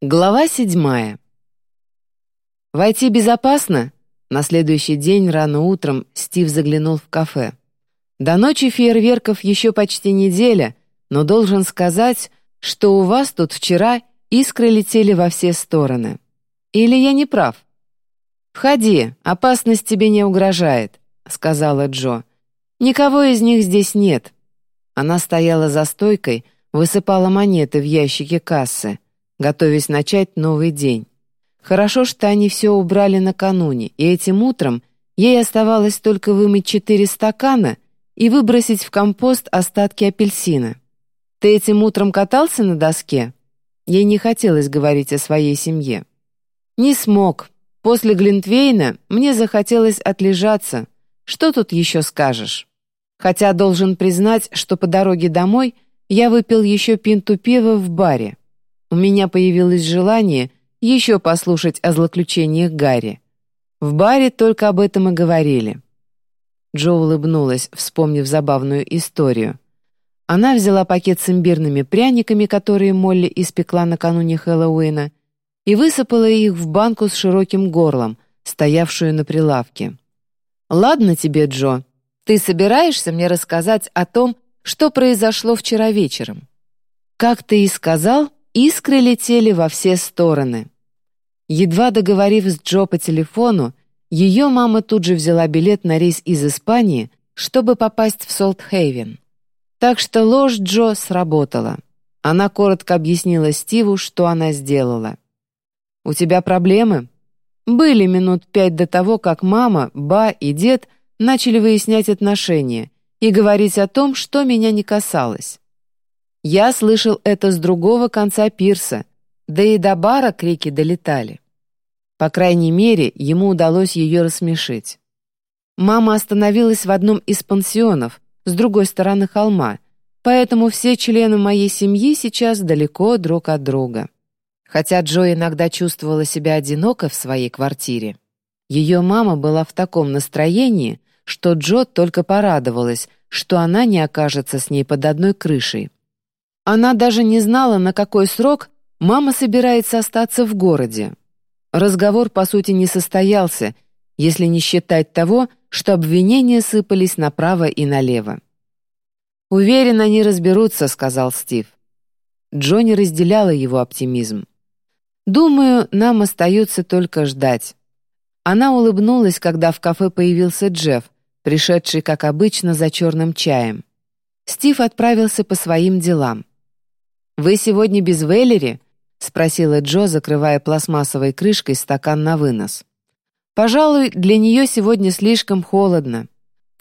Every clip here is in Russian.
Глава седьмая. «Войти безопасно?» На следующий день рано утром Стив заглянул в кафе. До ночи фейерверков еще почти неделя, но должен сказать, что у вас тут вчера искры летели во все стороны. Или я не прав? «Входи, опасность тебе не угрожает», — сказала Джо. «Никого из них здесь нет». Она стояла за стойкой, высыпала монеты в ящики кассы готовясь начать новый день. Хорошо, что они все убрали накануне, и этим утром ей оставалось только вымыть четыре стакана и выбросить в компост остатки апельсина. «Ты этим утром катался на доске?» Ей не хотелось говорить о своей семье. «Не смог. После Глинтвейна мне захотелось отлежаться. Что тут еще скажешь?» Хотя должен признать, что по дороге домой я выпил еще пинту пива в баре. У меня появилось желание еще послушать о злоключениях Гарри. В баре только об этом и говорили. Джо улыбнулась, вспомнив забавную историю. Она взяла пакет с имбирными пряниками, которые Молли испекла накануне Хэллоуина, и высыпала их в банку с широким горлом, стоявшую на прилавке. «Ладно тебе, Джо, ты собираешься мне рассказать о том, что произошло вчера вечером?» «Как ты и сказал, Искры летели во все стороны. Едва договорив с Джо по телефону, ее мама тут же взяла билет на рейс из Испании, чтобы попасть в Солтхейвен. Так что ложь Джо сработала. Она коротко объяснила Стиву, что она сделала. «У тебя проблемы?» Были минут пять до того, как мама, ба и дед начали выяснять отношения и говорить о том, что меня не касалось. Я слышал это с другого конца пирса, да и до бара крики долетали. По крайней мере, ему удалось ее рассмешить. Мама остановилась в одном из пансионов, с другой стороны холма, поэтому все члены моей семьи сейчас далеко друг от друга. Хотя Джо иногда чувствовала себя одиноко в своей квартире. Ее мама была в таком настроении, что Джо только порадовалась, что она не окажется с ней под одной крышей. Она даже не знала, на какой срок мама собирается остаться в городе. Разговор, по сути, не состоялся, если не считать того, что обвинения сыпались направо и налево. «Уверен, они разберутся», — сказал Стив. Джонни разделяла его оптимизм. «Думаю, нам остается только ждать». Она улыбнулась, когда в кафе появился Джефф, пришедший, как обычно, за черным чаем. Стив отправился по своим делам. «Вы сегодня без Веллери?» — спросила Джо, закрывая пластмассовой крышкой стакан на вынос. «Пожалуй, для нее сегодня слишком холодно».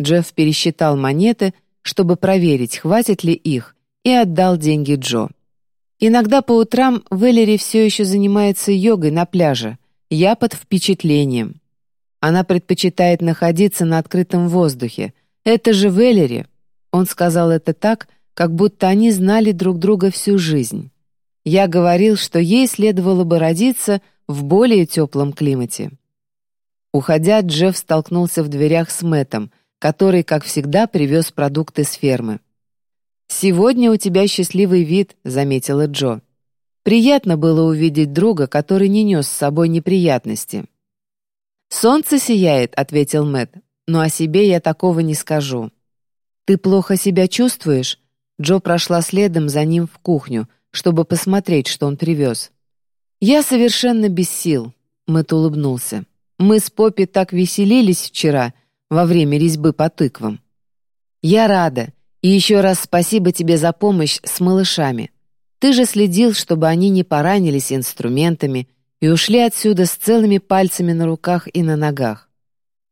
Джефф пересчитал монеты, чтобы проверить, хватит ли их, и отдал деньги Джо. Иногда по утрам Веллери все еще занимается йогой на пляже. Я под впечатлением. Она предпочитает находиться на открытом воздухе. Это же Веллери. Он сказал это так, как будто они знали друг друга всю жизнь. Я говорил, что ей следовало бы родиться в более теплом климате. Уходя, Джефф столкнулся в дверях с Мэтом, который, как всегда, привез продукты с фермы. «Сегодня у тебя счастливый вид», — заметила Джо. Приятно было увидеть друга, который не нес с собой неприятности. «Солнце сияет», — ответил Мэт, «но о себе я такого не скажу». «Ты плохо себя чувствуешь?» Джо прошла следом за ним в кухню, чтобы посмотреть, что он привез. «Я совершенно без сил», — Мэтт улыбнулся. «Мы с Поппи так веселились вчера, во время резьбы по тыквам». «Я рада, и еще раз спасибо тебе за помощь с малышами. Ты же следил, чтобы они не поранились инструментами и ушли отсюда с целыми пальцами на руках и на ногах.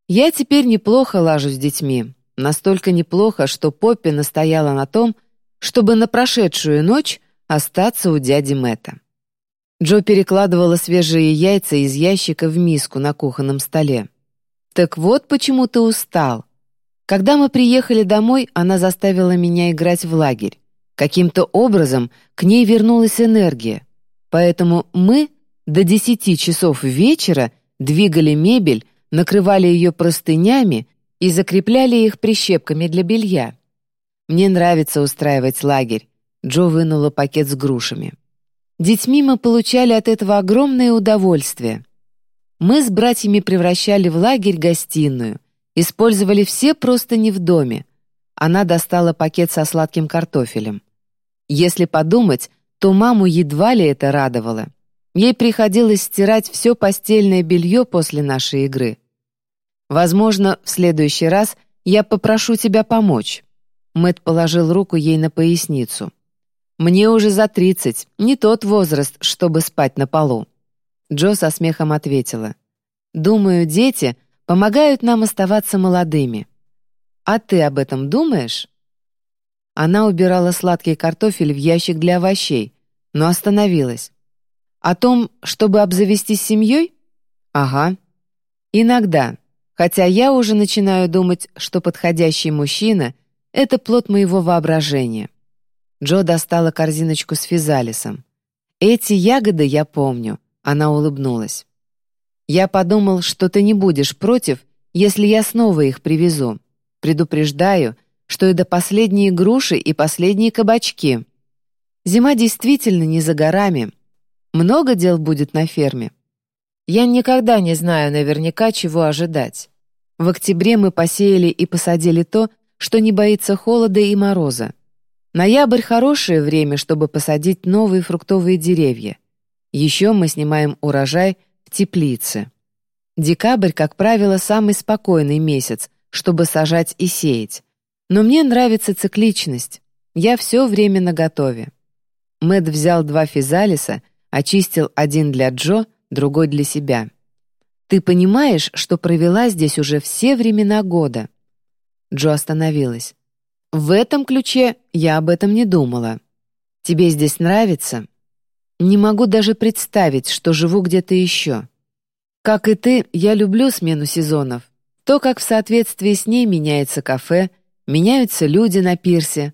Я теперь неплохо лажу с детьми, настолько неплохо, что Поппи настояла на том, чтобы на прошедшую ночь остаться у дяди Мэтта. Джо перекладывала свежие яйца из ящика в миску на кухонном столе. «Так вот почему ты устал. Когда мы приехали домой, она заставила меня играть в лагерь. Каким-то образом к ней вернулась энергия. Поэтому мы до десяти часов вечера двигали мебель, накрывали ее простынями и закрепляли их прищепками для белья. «Мне нравится устраивать лагерь», — Джо вынула пакет с грушами. Детьми мы получали от этого огромное удовольствие. Мы с братьями превращали в лагерь гостиную, использовали все просто не в доме. Она достала пакет со сладким картофелем. Если подумать, то маму едва ли это радовало. Ей приходилось стирать все постельное белье после нашей игры. Возможно, в следующий раз я попрошу тебя помочь. Мэт положил руку ей на поясницу. «Мне уже за тридцать, не тот возраст, чтобы спать на полу». Джо со смехом ответила. «Думаю, дети помогают нам оставаться молодыми. А ты об этом думаешь?» Она убирала сладкий картофель в ящик для овощей, но остановилась. «О том, чтобы обзавестись семьей?» «Ага. Иногда. Хотя я уже начинаю думать, что подходящий мужчина — это плод моего воображения. Джо достала корзиночку с физалисом. «Эти ягоды я помню», — она улыбнулась. «Я подумал, что ты не будешь против, если я снова их привезу. Предупреждаю, что это последние груши и последние кабачки. Зима действительно не за горами. Много дел будет на ферме. Я никогда не знаю наверняка, чего ожидать. В октябре мы посеяли и посадили то, что не боится холода и мороза. Ноябрь — хорошее время, чтобы посадить новые фруктовые деревья. Еще мы снимаем урожай в теплице. Декабрь, как правило, самый спокойный месяц, чтобы сажать и сеять. Но мне нравится цикличность. Я все время наготове. Мэт взял два физалиса, очистил один для Джо, другой для себя. «Ты понимаешь, что провела здесь уже все времена года?» Джо остановилась. В этом ключе я об этом не думала. Тебе здесь нравится? Не могу даже представить, что живу где-то еще. Как и ты, я люблю смену сезонов. То, как в соответствии с ней меняется кафе, меняются люди на пирсе.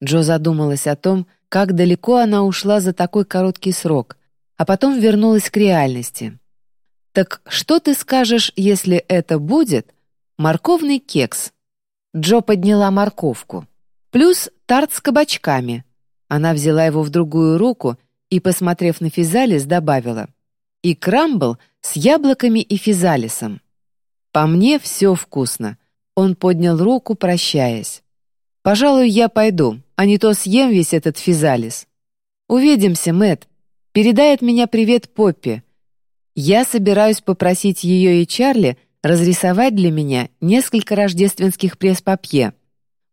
Джо задумалась о том, как далеко она ушла за такой короткий срок, а потом вернулась к реальности. «Так что ты скажешь, если это будет морковный кекс?» Джо подняла морковку. Плюс тарт с кабачками. Она взяла его в другую руку и, посмотрев на физалис, добавила. И крамбл с яблоками и физалисом. По мне все вкусно. Он поднял руку, прощаясь. «Пожалуй, я пойду, а не то съем весь этот физалис. Увидимся, Мэт. Передай от меня привет Поппи. Я собираюсь попросить ее и Чарли — разрисовать для меня несколько рождественских пресс-папье.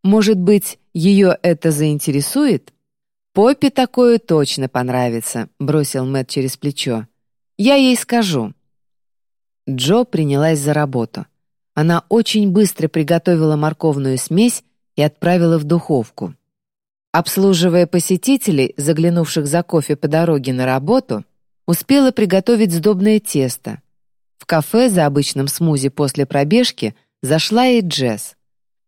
Может быть, ее это заинтересует? Поппи такое точно понравится, бросил Мэтт через плечо. Я ей скажу. Джо принялась за работу. Она очень быстро приготовила морковную смесь и отправила в духовку. Обслуживая посетителей, заглянувших за кофе по дороге на работу, успела приготовить сдобное тесто — в кафе за обычным смузи после пробежки зашла и Джесс.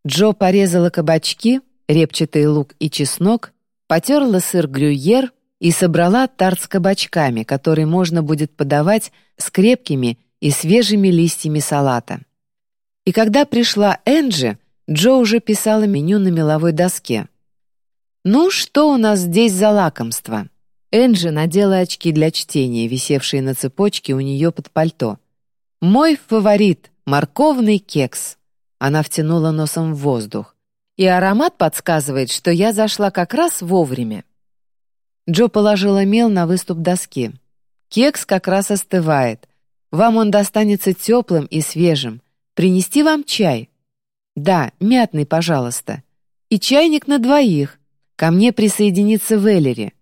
Джо порезала кабачки, репчатый лук и чеснок, потерла сыр грюйер и собрала тарт с кабачками, который можно будет подавать с крепкими и свежими листьями салата. И когда пришла Энджи, Джо уже писала меню на меловой доске. «Ну, что у нас здесь за лакомство?» Энджи надела очки для чтения, висевшие на цепочке у нее под пальто. «Мой фаворит — морковный кекс». Она втянула носом в воздух. И аромат подсказывает, что я зашла как раз вовремя. Джо положила мел на выступ доски. Кекс как раз остывает. Вам он достанется теплым и свежим. Принести вам чай? Да, мятный, пожалуйста. И чайник на двоих. Ко мне присоединится Веллери.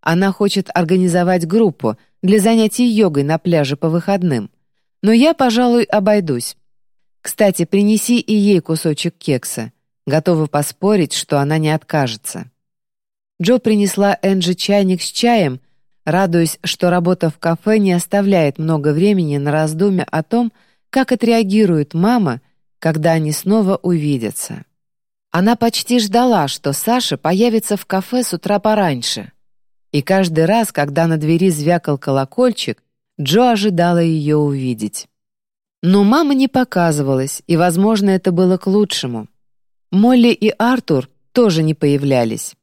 Она хочет организовать группу для занятий йогой на пляже по выходным. Но я, пожалуй, обойдусь. Кстати, принеси и ей кусочек кекса. Готова поспорить, что она не откажется. Джо принесла Энджи чайник с чаем, радуясь, что работа в кафе не оставляет много времени на раздумья о том, как отреагирует мама, когда они снова увидятся. Она почти ждала, что Саша появится в кафе с утра пораньше. И каждый раз, когда на двери звякал колокольчик, Джо ожидала ее увидеть. Но мама не показывалась, и, возможно, это было к лучшему. Молли и Артур тоже не появлялись.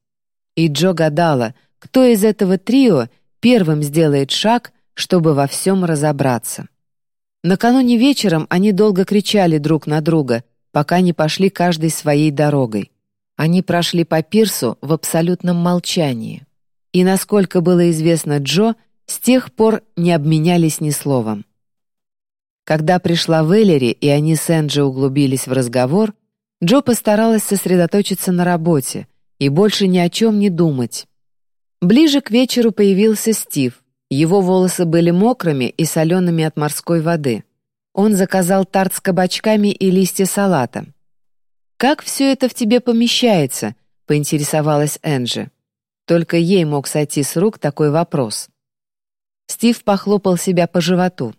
И Джо гадала, кто из этого трио первым сделает шаг, чтобы во всем разобраться. Накануне вечером они долго кричали друг на друга, пока не пошли каждой своей дорогой. Они прошли по пирсу в абсолютном молчании. И, насколько было известно Джо, с тех пор не обменялись ни словом. Когда пришла Веллери, и они с Энджи углубились в разговор, Джо постаралась сосредоточиться на работе и больше ни о чем не думать. Ближе к вечеру появился Стив. Его волосы были мокрыми и солеными от морской воды. Он заказал тарт с кабачками и листья салата. «Как все это в тебе помещается?» — поинтересовалась Энджи. Только ей мог сойти с рук такой вопрос. Стив похлопал себя по животу.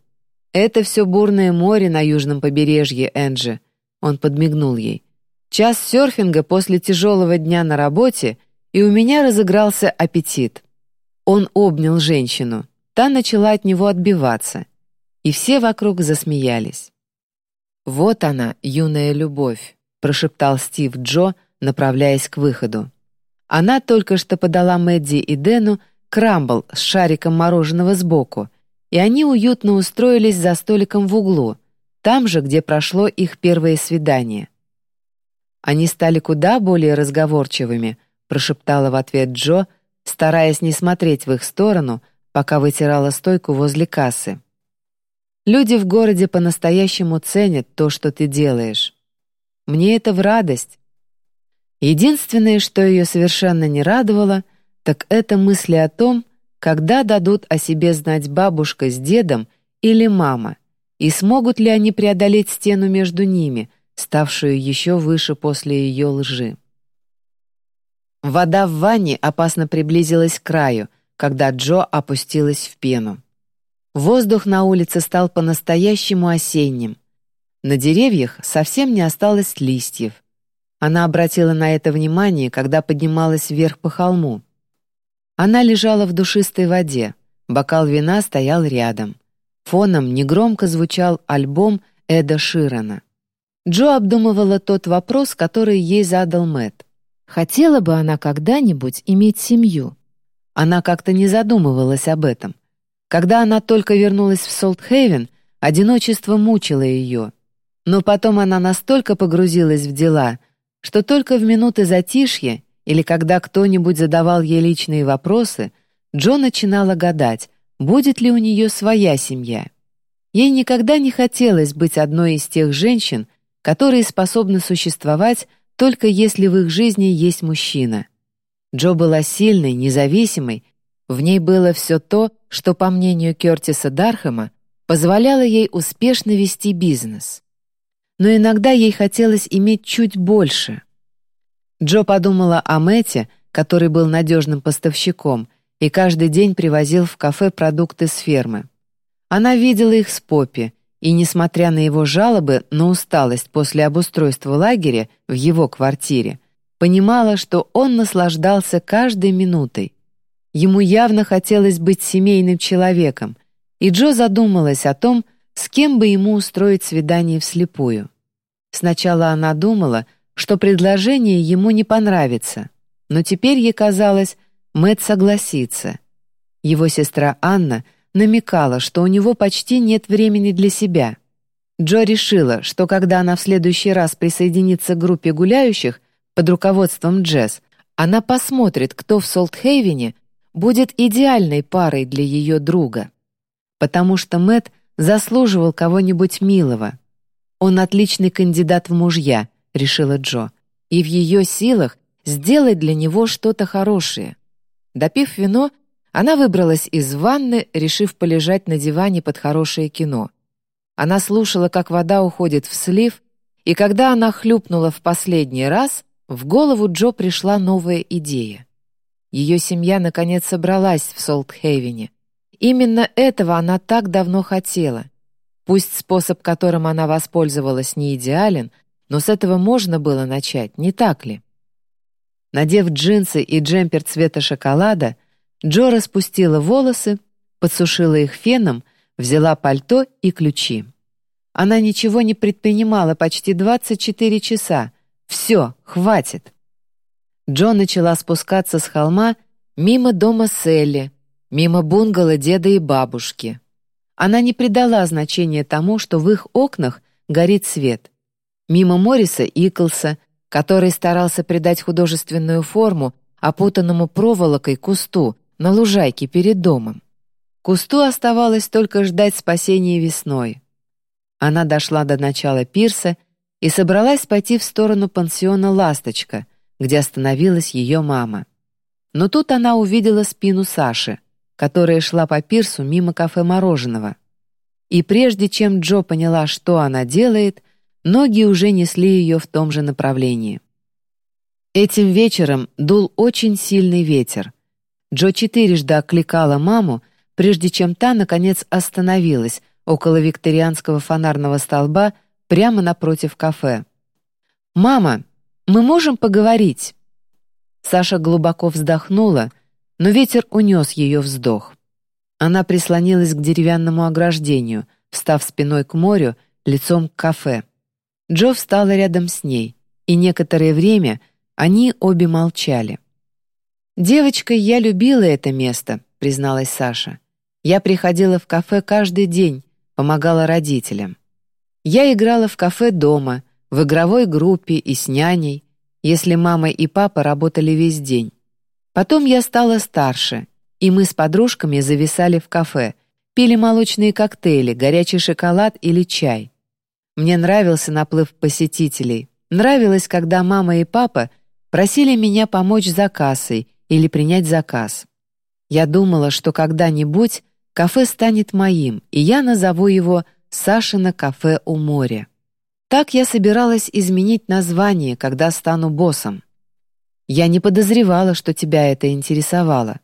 «Это все бурное море на южном побережье, Энджи», — он подмигнул ей. «Час серфинга после тяжелого дня на работе, и у меня разыгрался аппетит». Он обнял женщину. Та начала от него отбиваться. И все вокруг засмеялись. «Вот она, юная любовь», — прошептал Стив Джо, направляясь к выходу. Она только что подала Мэдди и Дэну крамбл с шариком мороженого сбоку, и они уютно устроились за столиком в углу, там же, где прошло их первое свидание. Они стали куда более разговорчивыми, прошептала в ответ Джо, стараясь не смотреть в их сторону, пока вытирала стойку возле кассы. Люди в городе по-настоящему ценят то, что ты делаешь. Мне это в радость. Единственное, что ее совершенно не радовало, так это мысли о том, когда дадут о себе знать бабушка с дедом или мама, и смогут ли они преодолеть стену между ними, ставшую еще выше после ее лжи. Вода в ванне опасно приблизилась к краю, когда Джо опустилась в пену. Воздух на улице стал по-настоящему осенним. На деревьях совсем не осталось листьев. Она обратила на это внимание, когда поднималась вверх по холму. Она лежала в душистой воде, бокал вина стоял рядом. Фоном негромко звучал альбом Эда Ширана. Джо обдумывала тот вопрос, который ей задал Мэтт. Хотела бы она когда-нибудь иметь семью? Она как-то не задумывалась об этом. Когда она только вернулась в Солтхейвен, одиночество мучило ее. Но потом она настолько погрузилась в дела, что только в минуты затишья или когда кто-нибудь задавал ей личные вопросы, Джо начинала гадать, будет ли у нее своя семья. Ей никогда не хотелось быть одной из тех женщин, которые способны существовать только если в их жизни есть мужчина. Джо была сильной, независимой, в ней было все то, что, по мнению Кертиса Дархэма, позволяло ей успешно вести бизнес. Но иногда ей хотелось иметь чуть больше. Джо подумала о Мэте, который был надежным поставщиком и каждый день привозил в кафе продукты с фермы. Она видела их с Поппи, и, несмотря на его жалобы на усталость после обустройства лагеря в его квартире, понимала, что он наслаждался каждой минутой, Ему явно хотелось быть семейным человеком, и Джо задумалась о том, с кем бы ему устроить свидание вслепую. Сначала она думала, что предложение ему не понравится, но теперь ей казалось, Мэтт согласится. Его сестра Анна намекала, что у него почти нет времени для себя. Джо решила, что когда она в следующий раз присоединится к группе гуляющих под руководством Джесс, она посмотрит, кто в Солтхейвене будет идеальной парой для ее друга. Потому что Мэт заслуживал кого-нибудь милого. Он отличный кандидат в мужья, решила Джо, и в ее силах сделать для него что-то хорошее. Допив вино, она выбралась из ванны, решив полежать на диване под хорошее кино. Она слушала, как вода уходит в слив, и когда она хлюпнула в последний раз, в голову Джо пришла новая идея. Ее семья наконец собралась в Солтхейвене. Именно этого она так давно хотела. Пусть способ, которым она воспользовалась, не идеален, но с этого можно было начать, не так ли? Надев джинсы и джемпер цвета шоколада, Джо распустила волосы, подсушила их феном, взяла пальто и ключи. Она ничего не предпринимала почти 24 часа. Все, хватит. Джо начала спускаться с холма мимо дома Селли, мимо бунгало деда и бабушки. Она не придала значения тому, что в их окнах горит свет. Мимо Морриса Иклса, который старался придать художественную форму опутанному проволокой кусту на лужайке перед домом. Кусту оставалось только ждать спасения весной. Она дошла до начала пирса и собралась пойти в сторону пансиона «Ласточка», где остановилась ее мама. Но тут она увидела спину Саши, которая шла по пирсу мимо кафе мороженого. И прежде чем Джо поняла, что она делает, ноги уже несли ее в том же направлении. Этим вечером дул очень сильный ветер. Джо четырежды окликала маму, прежде чем та, наконец, остановилась около викторианского фонарного столба прямо напротив кафе. «Мама, мы можем поговорить?» Саша глубоко вздохнула, но ветер унес ее вздох. Она прислонилась к деревянному ограждению, встав спиной к морю, лицом к кафе. Джо встала рядом с ней, и некоторое время они обе молчали. «Девочкой я любила это место», — призналась Саша. «Я приходила в кафе каждый день, помогала родителям. Я играла в кафе дома, в игровой группе и с няней, если мама и папа работали весь день. Потом я стала старше, и мы с подружками зависали в кафе, пили молочные коктейли, горячий шоколад или чай. Мне нравился наплыв посетителей. Нравилось, когда мама и папа просили меня помочь за кассой или принять заказ. Я думала, что когда-нибудь кафе станет моим, и я назову его «Сашино кафе у моря». Так я собиралась изменить название, когда стану боссом. Я не подозревала, что тебя это интересовало.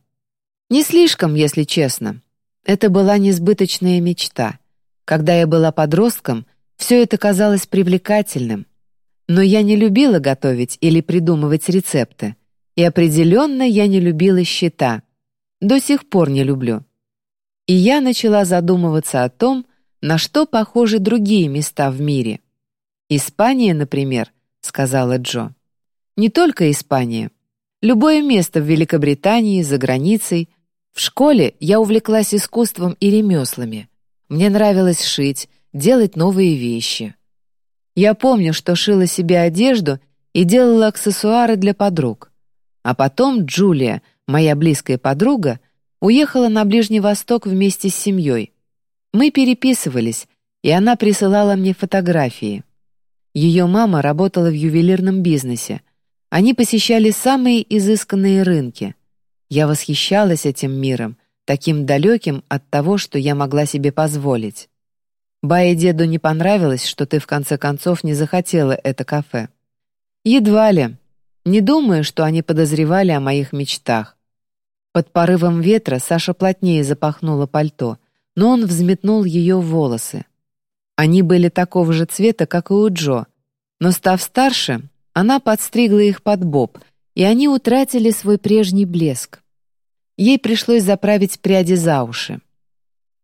Не слишком, если честно. Это была несбыточная мечта. Когда я была подростком, все это казалось привлекательным. Но я не любила готовить или придумывать рецепты. И определенно я не любила счета. До сих пор не люблю. И я начала задумываться о том, на что похожи другие места в мире — «Испания, например», — сказала Джо. «Не только Испания. Любое место в Великобритании, за границей. В школе я увлеклась искусством и ремеслами. Мне нравилось шить, делать новые вещи. Я помню, что шила себе одежду и делала аксессуары для подруг. А потом Джулия, моя близкая подруга, уехала на Ближний Восток вместе с семьей. Мы переписывались, и она присылала мне фотографии. Ее мама работала в ювелирном бизнесе. Они посещали самые изысканные рынки. Я восхищалась этим миром, таким далеким от того, что я могла себе позволить. Бае деду не понравилось, что ты в конце концов не захотела это кафе. Едва ли. Не думаю, что они подозревали о моих мечтах. Под порывом ветра Саша плотнее запахнула пальто, но он взметнул ее волосы. Они были такого же цвета, как и у Джо, но, став старше, она подстригла их под боб, и они утратили свой прежний блеск. Ей пришлось заправить пряди за уши.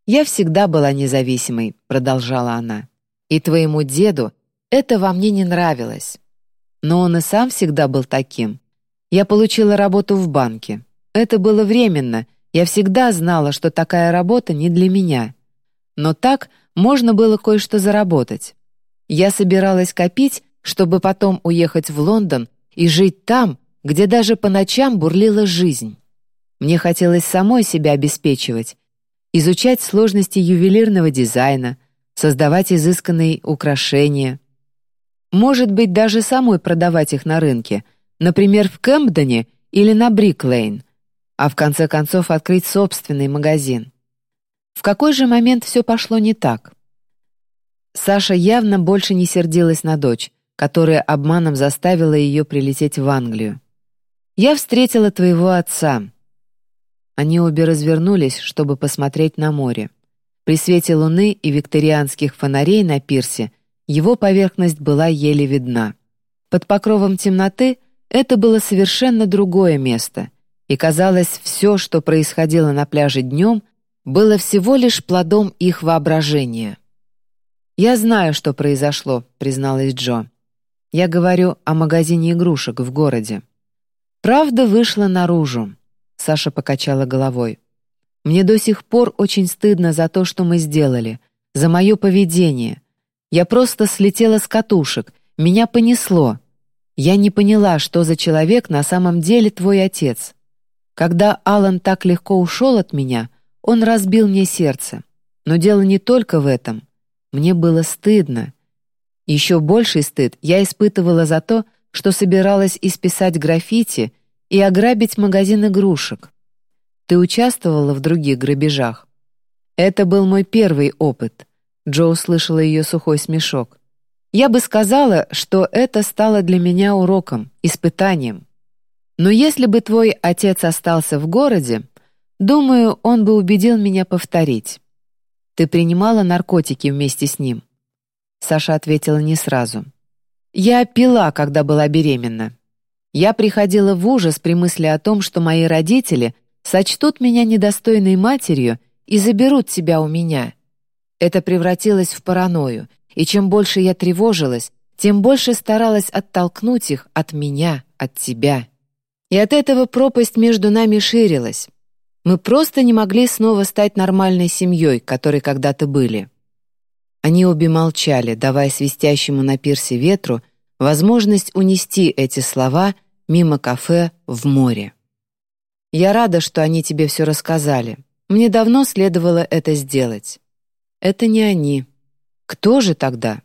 «Я всегда была независимой», — продолжала она. «И твоему деду это во мне не нравилось. Но он и сам всегда был таким. Я получила работу в банке. Это было временно, я всегда знала, что такая работа не для меня. Но так можно было кое-что заработать. Я собиралась копить, чтобы потом уехать в Лондон и жить там, где даже по ночам бурлила жизнь. Мне хотелось самой себя обеспечивать, изучать сложности ювелирного дизайна, создавать изысканные украшения. Может быть, даже самой продавать их на рынке, например, в Кэмпдоне или на Бриклейн, а в конце концов открыть собственный магазин. В какой же момент все пошло не так? Саша явно больше не сердилась на дочь, которая обманом заставила ее прилететь в Англию. «Я встретила твоего отца». Они обе развернулись, чтобы посмотреть на море. При свете луны и викторианских фонарей на пирсе его поверхность была еле видна. Под покровом темноты это было совершенно другое место, и казалось, все, что происходило на пляже днем, было всего лишь плодом их воображения. «Я знаю, что произошло», — призналась Джо. «Я говорю о магазине игрушек в городе». «Правда вышла наружу», — Саша покачала головой. Мне до сих пор очень стыдно за то, что мы сделали, за мое поведение. Я просто слетела с катушек, меня понесло. Я не поняла, что за человек на самом деле твой отец. Когда Алан так легко ушел от меня, он разбил мне сердце. Но дело не только в этом. Мне было стыдно. Еще больший стыд я испытывала за то, что собиралась исписать граффити и ограбить магазин игрушек. Ты участвовала в других грабежах? Это был мой первый опыт. Джо услышала ее сухой смешок. Я бы сказала, что это стало для меня уроком, испытанием. Но если бы твой отец остался в городе, думаю, он бы убедил меня повторить. Ты принимала наркотики вместе с ним?» Саша ответила не сразу. «Я пила, когда была беременна. Я приходила в ужас при мысли о том, что мои родители сочтут меня недостойной матерью и заберут тебя у меня. Это превратилось в паранойю, и чем больше я тревожилась, тем больше старалась оттолкнуть их от меня, от тебя. И от этого пропасть между нами ширилась. Мы просто не могли снова стать нормальной семьей, которой когда-то были. Они обе молчали, давая свистящему на пирсе ветру возможность унести эти слова мимо кафе в море. «Я рада, что они тебе все рассказали. Мне давно следовало это сделать». «Это не они», кто же тогда?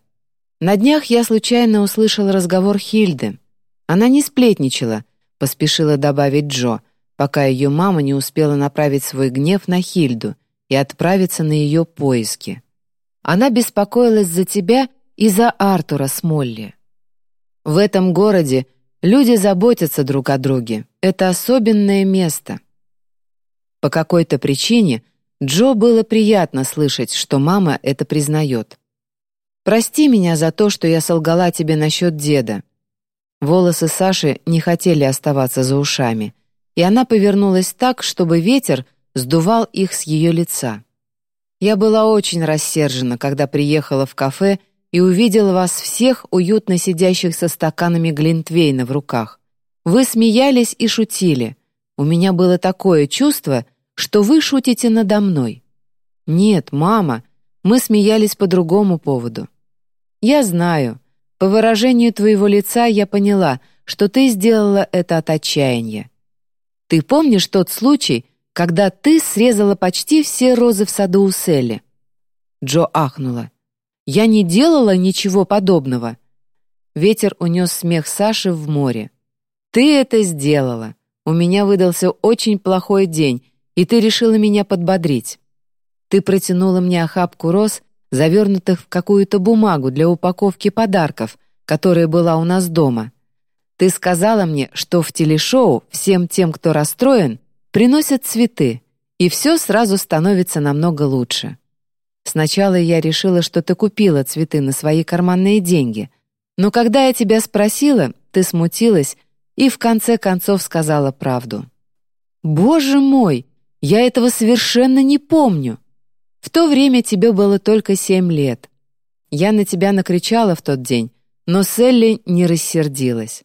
На днях я случайно услышал разговор Хильды. Она не сплетничала, поспешила добавить Джо, пока ее мама не успела направить свой гнев на Хильду и отправиться на ее поиски. Она беспокоилась за тебя и за Артура Смолли. В этом городе люди заботятся друг о друге. Это особенное место. По какой-то причине Джо было приятно слышать, что мама это признает. Прости меня за то, что я солгала тебе насчет деда». Волосы Саши не хотели оставаться за ушами, и она повернулась так, чтобы ветер сдувал их с ее лица. Я была очень рассержена, когда приехала в кафе и увидела вас всех уютно сидящих со стаканами глинтвейна в руках. Вы смеялись и шутили. У меня было такое чувство, что вы шутите надо мной. Нет, мама, мы смеялись по другому поводу. «Я знаю. По выражению твоего лица я поняла, что ты сделала это от отчаяния. Ты помнишь тот случай, когда ты срезала почти все розы в саду у Селли?» Джо ахнула. «Я не делала ничего подобного». Ветер унес смех Саши в море. «Ты это сделала. У меня выдался очень плохой день, и ты решила меня подбодрить. Ты протянула мне охапку роз завернутых в какую-то бумагу для упаковки подарков, которая была у нас дома. Ты сказала мне, что в телешоу всем тем, кто расстроен, приносят цветы, и все сразу становится намного лучше. Сначала я решила, что ты купила цветы на свои карманные деньги, но когда я тебя спросила, ты смутилась и в конце концов сказала правду. «Боже мой, я этого совершенно не помню!» В то время тебе было только семь лет. Я на тебя накричала в тот день, но Селли не рассердилась.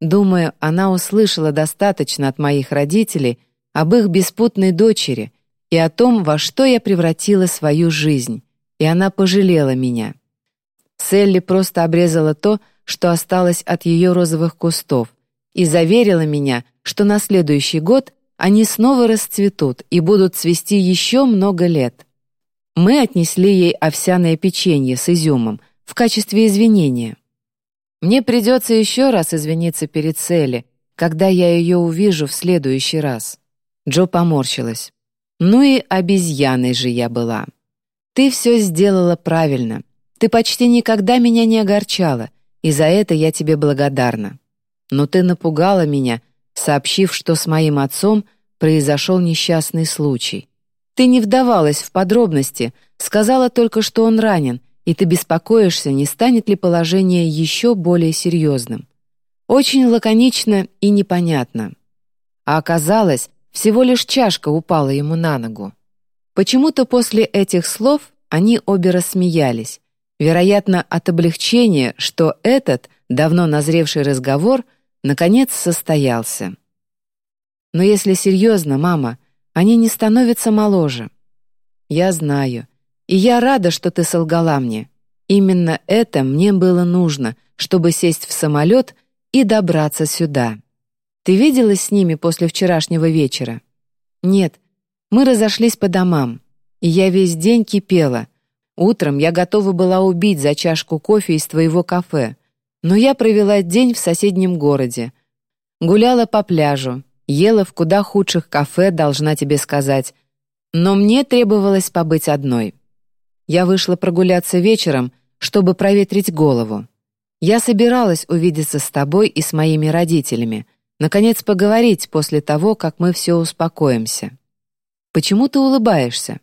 Думаю, она услышала достаточно от моих родителей об их беспутной дочери и о том, во что я превратила свою жизнь, и она пожалела меня. Селли просто обрезала то, что осталось от ее розовых кустов, и заверила меня, что на следующий год они снова расцветут и будут цвести еще много лет. Мы отнесли ей овсяное печенье с изюмом в качестве извинения. Мне придется еще раз извиниться перед Селли, когда я ее увижу в следующий раз. Джо поморщилась. Ну и обезьяной же я была. Ты все сделала правильно. Ты почти никогда меня не огорчала, и за это я тебе благодарна. Но ты напугала меня, сообщив, что с моим отцом произошел несчастный случай. Ты не вдавалась в подробности, сказала только, что он ранен, и ты беспокоишься, не станет ли положение еще более серьезным. Очень лаконично и непонятно. А оказалось, всего лишь чашка упала ему на ногу. Почему-то после этих слов они обе рассмеялись, вероятно, от облегчения, что этот, давно назревший разговор, наконец состоялся. Но если серьезно, мама, Они не становятся моложе. Я знаю. И я рада, что ты солгала мне. Именно это мне было нужно, чтобы сесть в самолет и добраться сюда. Ты виделась с ними после вчерашнего вечера? Нет, мы разошлись по домам, и я весь день кипела. Утром я готова была убить за чашку кофе из твоего кафе, но я провела день в соседнем городе. Гуляла по пляжу, ела в куда худших кафе, должна тебе сказать. Но мне требовалось побыть одной. Я вышла прогуляться вечером, чтобы проветрить голову. Я собиралась увидеться с тобой и с моими родителями, наконец поговорить после того, как мы все успокоимся. Почему ты улыбаешься?»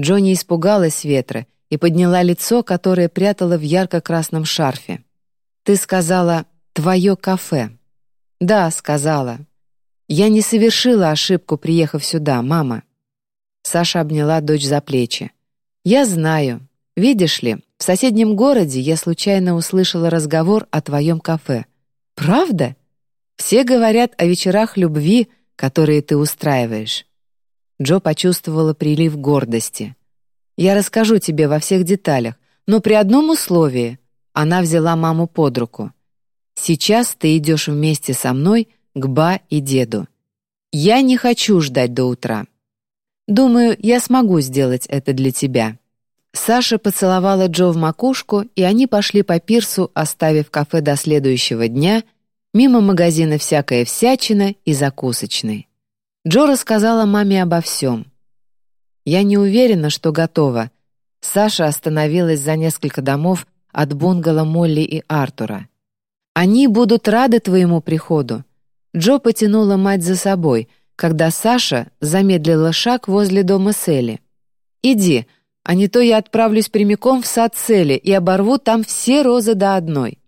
Джонни испугалась ветра и подняла лицо, которое прятала в ярко-красном шарфе. «Ты сказала «твое кафе». «Да», — сказала. «Я не совершила ошибку, приехав сюда, мама». Саша обняла дочь за плечи. «Я знаю. Видишь ли, в соседнем городе я случайно услышала разговор о твоем кафе. Правда? Все говорят о вечерах любви, которые ты устраиваешь». Джо почувствовала прилив гордости. «Я расскажу тебе во всех деталях, но при одном условии». Она взяла маму под руку. «Сейчас ты идешь вместе со мной к Ба и деду. Я не хочу ждать до утра. Думаю, я смогу сделать это для тебя». Саша поцеловала Джо в макушку, и они пошли по пирсу, оставив кафе до следующего дня, мимо магазина «Всякая всячина» и закусочной. Джо рассказала маме обо всем. «Я не уверена, что готова». Саша остановилась за несколько домов от бунгало Молли и Артура. «Они будут рады твоему приходу». Джо потянула мать за собой, когда Саша замедлила шаг возле дома Селли. «Иди, а не то я отправлюсь прямиком в сад Селли и оборву там все розы до одной».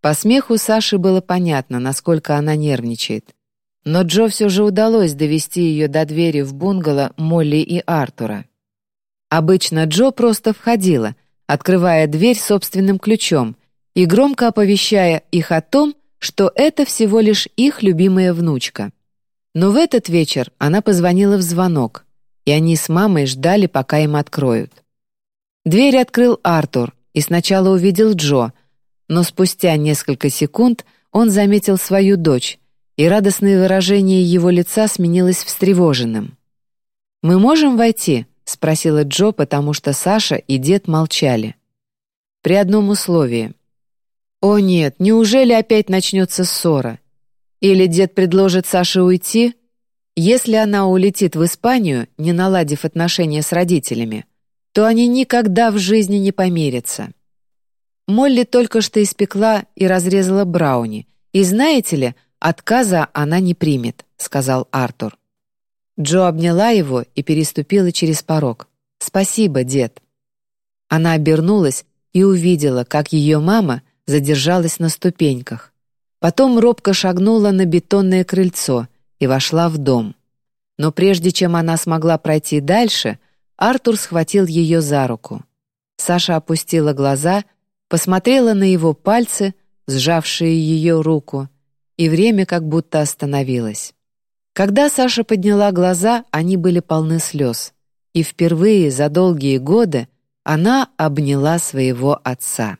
По смеху Саши было понятно, насколько она нервничает. Но Джо все же удалось довести ее до двери в бунгало Молли и Артура. Обычно Джо просто входила, открывая дверь собственным ключом и громко оповещая их о том, что это всего лишь их любимая внучка. Но в этот вечер она позвонила в звонок, и они с мамой ждали, пока им откроют. Дверь открыл Артур и сначала увидел Джо, но спустя несколько секунд он заметил свою дочь, и радостное выражение его лица сменилось встревоженным. «Мы можем войти?» — спросила Джо, потому что Саша и дед молчали. При одном условии. «О нет, неужели опять начнется ссора? Или дед предложит Саше уйти? Если она улетит в Испанию, не наладив отношения с родителями, то они никогда в жизни не помирятся». Молли только что испекла и разрезала брауни, и знаете ли, «Отказа она не примет», — сказал Артур. Джо обняла его и переступила через порог. «Спасибо, дед». Она обернулась и увидела, как ее мама задержалась на ступеньках. Потом робко шагнула на бетонное крыльцо и вошла в дом. Но прежде чем она смогла пройти дальше, Артур схватил ее за руку. Саша опустила глаза, посмотрела на его пальцы, сжавшие ее руку, и время как будто остановилось. Когда Саша подняла глаза, они были полны слез, и впервые за долгие годы она обняла своего отца.